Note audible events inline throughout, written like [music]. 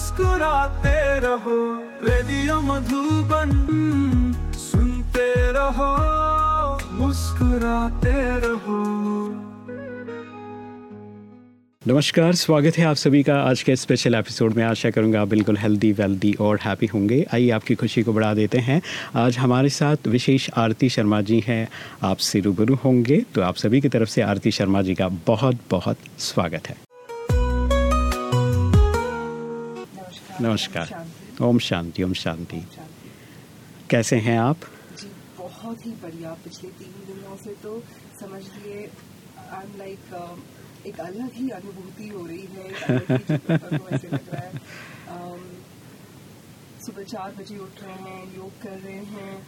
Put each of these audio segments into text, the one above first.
मुस्कुराते रहो, रेडियो मधुबन सुनते रहो, मुस्कुराते रहो। नमस्कार, स्वागत है आप सभी का आज के स्पेशल एपिसोड में। आशा करूँगा आप बिल्कुल हेल्दी वेल्दी और हैप्पी होंगे। आइए आपकी खुशी को बढ़ा देते हैं। आज हमारे साथ विशेष आरती शर्मा जी हैं। आपसे रूबरू होंगे। तो आप सभी की तरफ़ से आरती शर्मा जी का बहुत बहुत स्वागत है। नमस्कार। ओम शांति ओम शांति। कैसे हैं आप? जी बहुत ही बढ़िया। पिछले तीन दिनों से तो समझ लिए आई एम लाइक एक अलग ही अनुभूति हो रहा है। Um, सुबह चार बजे उठ रहे हैं योग कर रहे हैं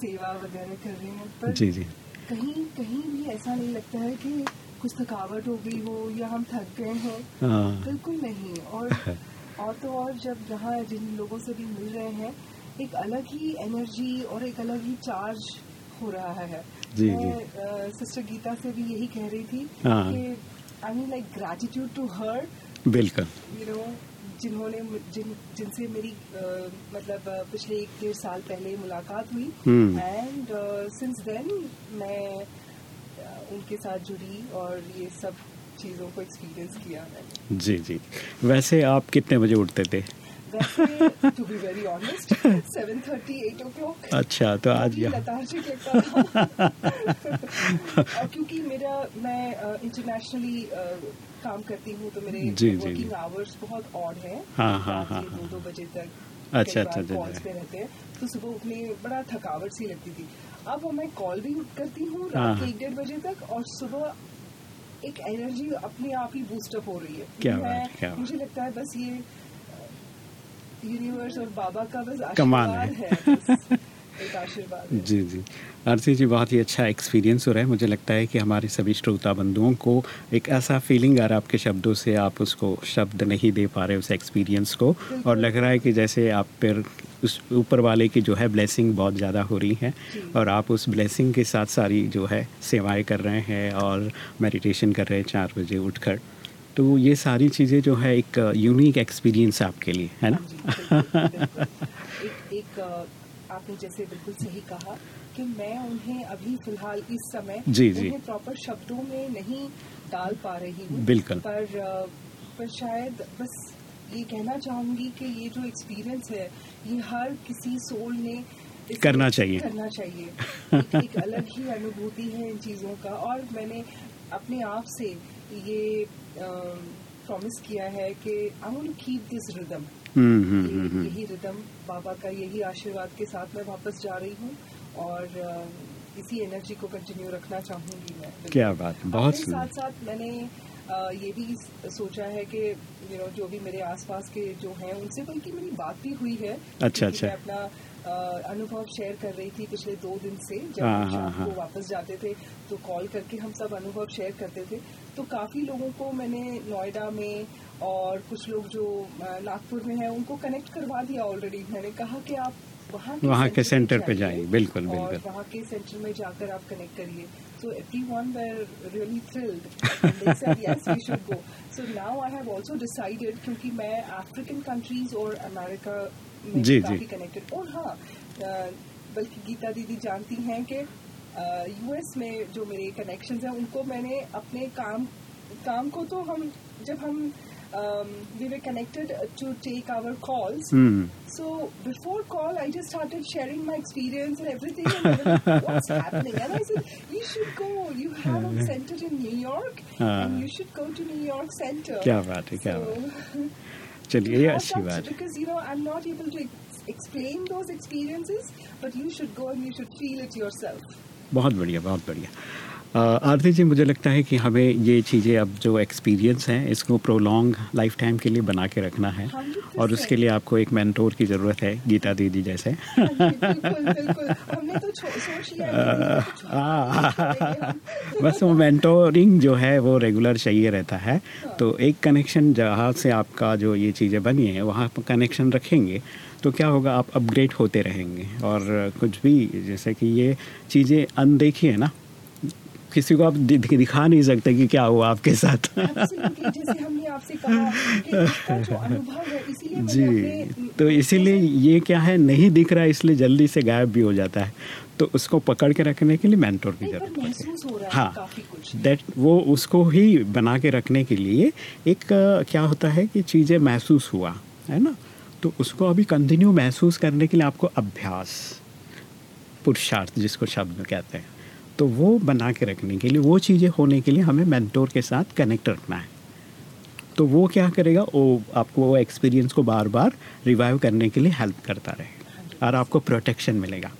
सेवा वगैरह कर रहे हैं पर जी जी। कहीं कहीं भी ऐसा नहीं लगता है कि कुछ थकावट हो गई हो या हम थक गए हों। हाँ। बिल्कुल नहीं और [laughs] और तो और जब यहाँ जिन लोगों से भी मिल रहे हैं एक अलग ही एनर्जी और एक अलग ही चार्ज हो रहा है जी, मैं जी. सिस्टर गीता से भी यही कह रही थी हाँ। कि I mean like gratitude to her बिल्कुल यू नो जिन्होंने जिन जिनसे मेरी अ, मतलब पिछले एक डेढ़ साल पहले मुलाकात हुई। एंड सिंस देन मैं उनके साथ जुड़ी और ये सब चीज़ों को एक्सपीरियंस किया मैंने। जी जी। वैसे आप कितने बजे उठते थे? To be very honest seven thirty eight अच्छा तो आज लगता था [laughs] क्योंकि मेरा मैं इंटरनेशनली काम करती हूँ तो मेरे जी, जी, वर्किंग आवर्स बहुत ऑड है। हाँ, हाँ, हाँ, दो दो बजे तक अच्छा, अच्छा, अच्छा, अच्छा। पे रहते हैं। तो सुबह उठने बड़ा थकावट सी लगती थी। अब मैं कॉल भी करती हूँ हाँ, रात हाँ। के एक डेढ़ बजे तक और सुबह एक एनर्जी अपने आप ही बूस्टअप हो रही है। क्या मैं- क्या मुझे लगता है बस ये यूनिवर्स और बाबा का बस कमाल है। है जी जी। आरती जी बहुत ही अच्छा एक्सपीरियंस हो रहा है। मुझे लगता है कि हमारे सभी श्रोता बंधुओं को एक ऐसा फीलिंग आ रहा है आपके शब्दों से आप उसको शब्द नहीं दे पा रहे उस एक्सपीरियंस को। और लग रहा है कि जैसे आप पर उस ऊपर वाले की जो है ब्लेसिंग बहुत ज़्यादा हो रही है और आप उस ब्लेसिंग के साथ सारी जो है सेवाएँ कर रहे हैं और मेडिटेशन कर रहे हैं चार बजे उठकर तो ये सारी चीज़ें जो है एक यूनिक एक्सपीरियंस आपके लिए है ना। एक एक आपने जैसे बिल्कुल सही कहा कि मैं उन्हें अभी फ़िलहाल इस समय जी, जी। प्रॉपर शब्दों में नहीं डाल पा रही हूँ बिल्कुल। पर पर शायद बस ये कहना चाहूँगी कि ये जो एक्सपीरियंस है ये हर किसी सोल ने करना चाहिए। करना चाहिए। [laughs] एक, एक अलग ही अनुभूति है इन चीज़ों का। और मैंने अपने आप से ये प्रॉमिस किया है कि I want to keep this rhythm यही रिदम बाबा का यही आशीर्वाद के साथ मैं वापस जा रही हूँ और इसी एनर्जी को कंटिन्यू रखना चाहूँगी मैं। क्या बात बहुत साथ साथ मैंने ये भी सोचा है कि यू नो जो भी मेरे आसपास के जो हैं उनसे बल्कि मेरी बात भी हुई है अच्छा, अच्छा। मैं अपना अनुभव शेयर कर रही थी पिछले दो दिन से जब हाँ, हम हाँ, शाम को हाँ। वापस जाते थे तो कॉल करके हम सब अनुभव शेयर करते थे तो काफ़ी लोगों को मैंने नोएडा में और कुछ लोग जो नागपुर में हैं उनको कनेक्ट करवा दिया ऑलरेडी मैंने कहा कि आप वहाँ के सेंटर पे जाइए बिल्कुल, बिल्कुल। वहाँ के सेंटर में जाकर आप कनेक्ट करिए। So everyone were really thrilled yes we should go so now I have also decided क्योंकि मैं अफ्रीकन कंट्रीज़ और अमेरिका में जी, काफ़ी जी। कनेक्टेड और हाँ बल्कि गीता दीदी जानती हैं कि यूएस में जो मेरे कनेक्शंस हैं उनको मैंने अपने काम काम को तो हम जब हम We were connected to take our calls hmm So before call, I just started sharing my experience and everything. And they were like, what's happening? And I said, you should go. You have a center in New York, हाँ। and you should go to New York Center. क्या बात है, क्या so, चलिए ये have अच्छी such- बात है Because you know, I'm not able to ex- explain those experiences, but you should go and you should feel it yourself. बहुत बढ़िया बहुत बढ़िया आरती जी मुझे लगता है कि हमें ये चीज़ें अब जो एक्सपीरियंस हैं इसको प्रोलॉन्ग लाइफ टाइम के लिए बना के रखना है। और उसके लिए आपको एक मेंटोर की ज़रूरत है गीता दीदी जैसे। हाँ तो सोच लिया [laughs] बस वो मेंटोरिंग जो है वो रेगुलर चाहिए रहता है। हाँ। तो एक कनेक्शन जहाँ से आपका जो ये चीज़ें बनी है वहाँ पर कनेक्शन रखेंगे तो क्या होगा आप अपग्रेड होते रहेंगे। और कुछ भी जैसे कि ये चीज़ें अनदेखी है ना किसी को आप दिखा नहीं सकते कि क्या हुआ आपके साथ। जैसे हमने आपसे कहा कि जो अनुभव इसीलिए जी तो इसीलिए ये क्या है नहीं दिख रहा है इसलिए जल्दी से गायब भी हो जाता है। तो उसको पकड़ के रखने के लिए मेंटोर की ज़रूरत पड़ती है। हाँ दैट वो उसको ही बना के रखने के लिए एक क्या होता है कि चीज़ें महसूस हुआ है ना? तो उसको अभी कंटिन्यू महसूस करने के लिए आपको अभ्यास पुरुषार्थ जिसको शब्द में कहते हैं। तो वो बना के रखने के लिए, वो चीज़ें होने के लिए हमें मैंटोर के साथ कनेक्ट रखना है। तो वो क्या करेगा? वो आपको वो एक्सपीरियंस को बार बार रिवाइव करने के लिए हेल्प करता रहेगा और आपको प्रोटेक्शन मिलेगा।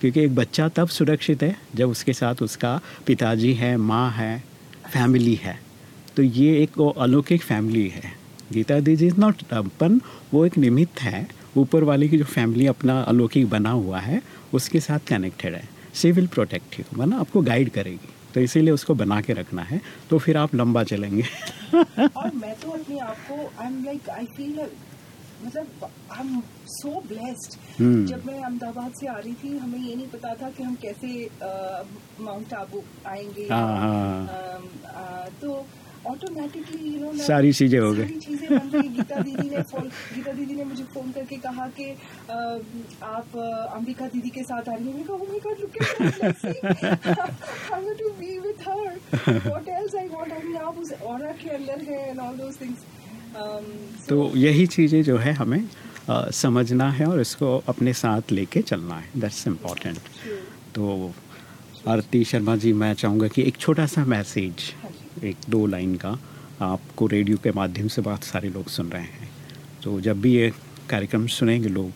क्योंकि एक बच्चा तब सुरक्षित है जब उसके साथ उसका पिताजी है, माँ है फैमिली है। तो ये एक अलौकिक फैमिली है। गीता दीजी इज़ नॉट अपन, वो एक निमित्त है। ऊपर वाले की जो फैमिली अपना अलौकिक बना हुआ है, उसके साथ कनेक्टेड है। सी विल प्रोटेक्ट यू वरना आपको गाइड करेगी। तो इसीलिए उसको बना के रखना है तो फिर आप लंबा चलेंगे। और मैं तो अपने आप को I am like I feel मतलब आई एम सो ब्लेस्ड जब मैं अहमदाबाद से आ रही थी हमें ये नहीं पता था कि हम कैसे माउंट आबू आएँगे। आ, आ, आ, तो ऑटोमेटिकली यू नो सारी चीज़ें हो गई। चीज़ें बन गई गीता दीदी ने फ़ोन गीता दीदी ने मुझे फ़ोन करके कहा कि आप अंबिका दीदी के साथ आ रही हैं। मैंने कहा God look at I want to be with her what else I want I आप उस ऑरा के अंदर हैं एंड ऑल दोस थिंग्स तो यही चीज़ें जो है हमें आ, समझना है और इसको अपने साथ लेके चलना है। दैट्स इम्पोर्टेंट तो आरती शर्मा जी मैं चाहूँगा कि एक छोटा सा मैसेज एक दो लाइन का आपको रेडियो के माध्यम से बहुत सारे लोग सुन रहे हैं तो जब भी ये कार्यक्रम सुनेंगे लोग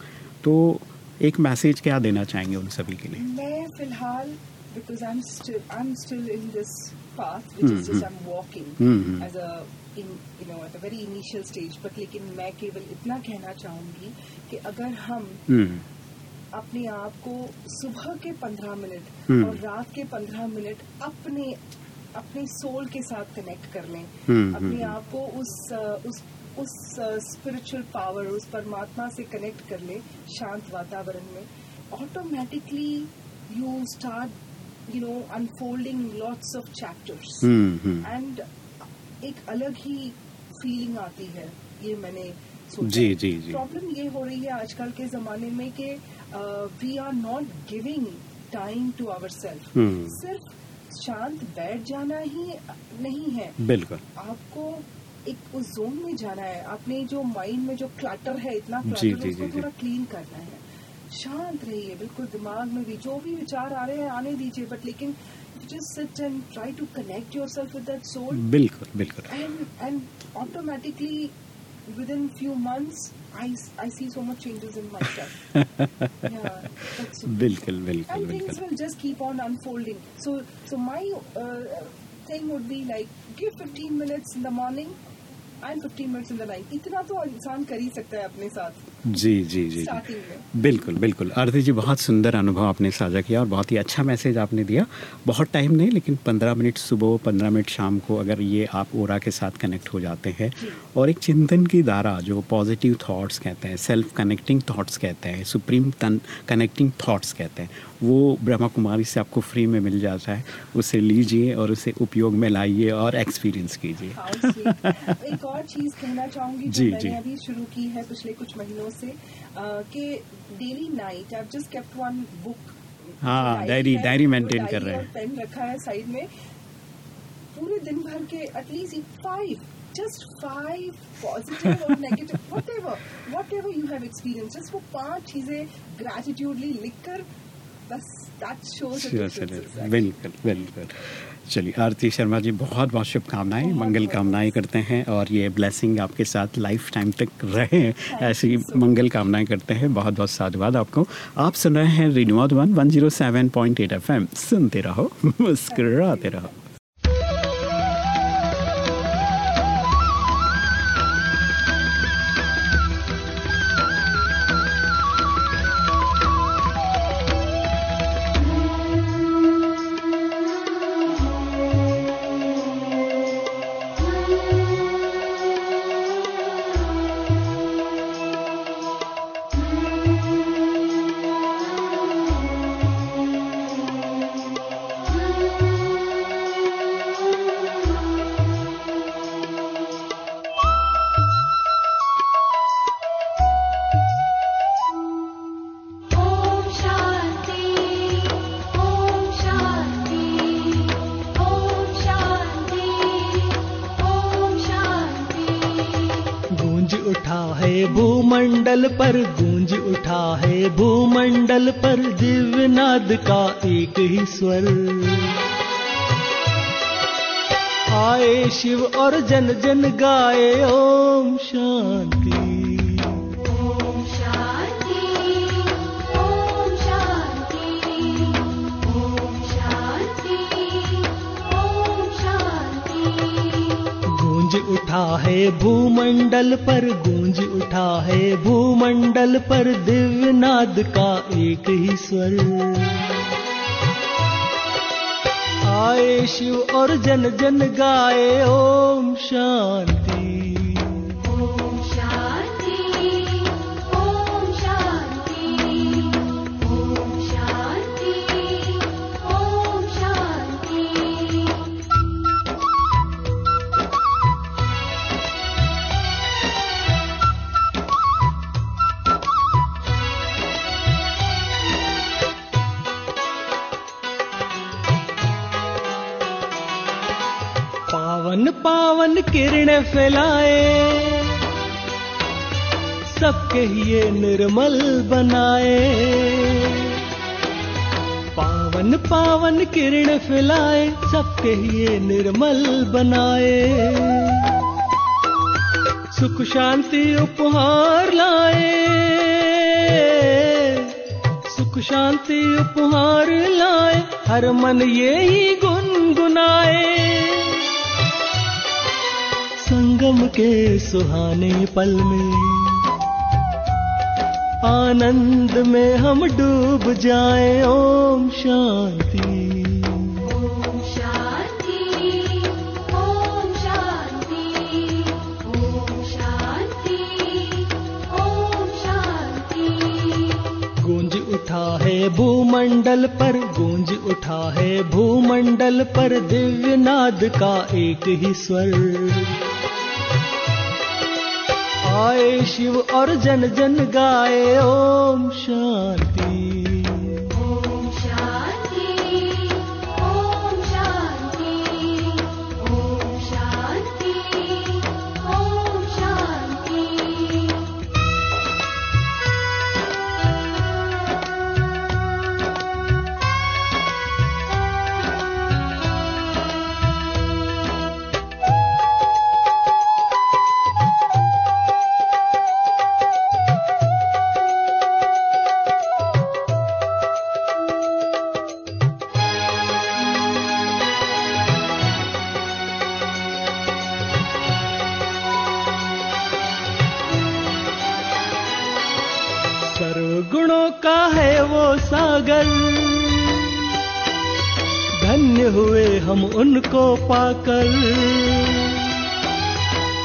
तो एक मैसेज क्या देना चाहेंगे उन सभी के लिए मैं फ़िलहाल because I'm still I'm still in this path which mm-hmm. is just I'm walking mm-hmm. as a in you know at a very initial stage but लेकिन मैं केवल इतना कहना चाहूँगी कि अगर हम mm-hmm. अपने आप को सुबह के पंद्रह मिनट. और रात के पंद्रह मिनट अपने अपने सोल के साथ कनेक्ट कर लें। हम्म, हम्म, अपने हम्म। आप को उस उस उस स्पिरिचुअल पावर उस परमात्मा से कनेक्ट कर ले शांत वातावरण में। Automatically you start you know unfolding lots of chapters and एक अलग ही फीलिंग आती है ये मैंने जी जी जी। प्रॉब्लम ये हो रही है आजकल के जमाने में कि we are not giving time to our self सिर्फ़ शांत बैठ जाना ही नहीं है। बिल्कुल। आपको एक उस जोन में जाना है। अपने जो माइंड में जो क्लटर है इतना क्लटर है उसको थोड़ा क्लीन करना है। शांत रहिए बिल्कुल दिमाग में भी जो भी विचार आ रहे हैं आने दीजिए बट लेकिन just sit and try to connect yourself with that soul बिल्कुल बिल्कुल। And and automatically within few months I, I see so much changes in myself. yeah, that's bilkul, bilkul, and things will just keep on unfolding. So, so my uh, thing would be like give 15 minutes in the morning and 15 minutes in the night. इतना तो इंसान कर ही सकता है अपने साथ जी जी जी, जी। बिल्कुल बिल्कुल। आरती जी बहुत सुंदर अनुभव आपने साझा किया और बहुत ही अच्छा मैसेज आपने दिया। बहुत टाइम नहीं लेकिन पंद्रह मिनट सुबह पंद्रह मिनट शाम को अगर ये आप ओरा के साथ कनेक्ट हो जाते हैं और एक चिंतन की धारा जो पॉजिटिव थॉट्स कहते हैं सेल्फ कनेक्टिंग थॉट्स कहते हैं सुप्रीम कनेक्टिंग थाट्स कहते हैं वो ब्रह्मा कुमारी से आपको फ्री में मिल जाता है। उसे लीजिए और उसे उपयोग में लाइए और एक्सपीरियंस कीजिए। हाँ, एक और चीज़ कहना चाहूँगी जी जी अभी शुरू की है पिछले कुछ महीनों से कि daily night I just kept one book हाँ डायरी डायरी मेंटेन कर रहे हैं। पेन रखा है साइड में। पूरे दिन भर के at least five just five positive or negative whatever whatever you have experienced just वो पाँच चीज़ें gratitudely लिखकर बिल्कुल बिल्कुल। चलिए आरती शर्मा जी बहुत बहुत शुभकामनाएँ मंगल कामनाएँ करते हैं और ये ब्लेसिंग आपके साथ लाइफ टाइम तक रहे। ऐसी मंगल कामनाएँ करते हैं। बहुत बहुत साधुवाद आपको। आप सुन रहे हैं radio one one zero seven point eight F M सुनते रहो [laughs] मुस्कराते रहो। गूंज है भूमंडल पर दिव्यनाद का एक ही स्वर। आए शिव और जन जन गाए, ओम शांति। उठा है भूमंडल पर, गूंज उठा है भूमंडल पर दिव्य नाद का एक ही स्वर। आए शिव और जन जन गाए, ओम शांति। पावन किरण फैलाए। सबके ये निर्मल बनाए। पावन पावन किरण फैलाए, सबके ये निर्मल बनाए। सुख, शांति, उपहार लाए। सुख, शांति, उपहार लाए। हर मन ये ही गुनगुनाए। संगम के सुहाने पल में। आनंद में हम डूब जाए ओम शांति। उठा है भूमंडल पर गूंज उठा है भूमंडल पर दिव्य नाद का एक ही स्वर। आए शिव और जन जन गाए ओम शांति। गुणों का है वो सागर। धन्य हुए हम उनको पाकर।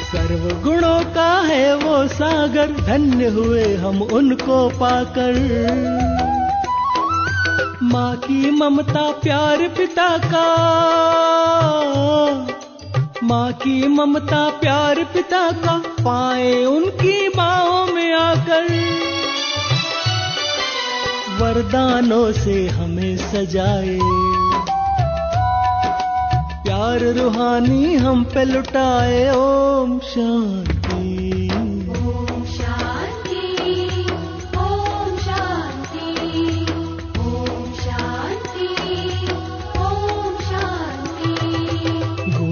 सर्व गुणों का है वो सागर, धन्य हुए हम उनको पाकर। माँ की ममता प्यार पिता का। माँ की ममता प्यार पिता का, पाए उनकी बाहों वरदानों से हमें सजाए। प्यार रूहानी हम पे लुटाए ओम शांति।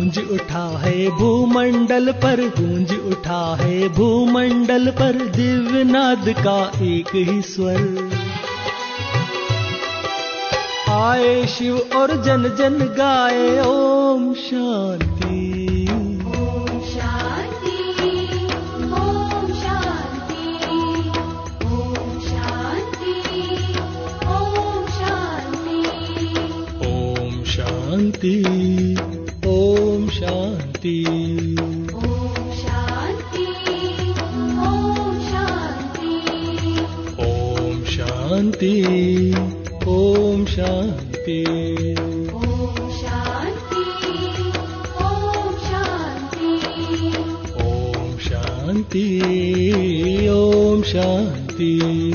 शान्ति उठा है भूमंडल पर गूंज उठा है भूमंडल पर दिव्य नाद का एक ही स्वर। आए शिव और जन जन गाए ओम शांति। शान्ति ओम शांति ओम शांति शान्ति ॐ शान्ति। ॐ शान्ति। ॐ शान्ति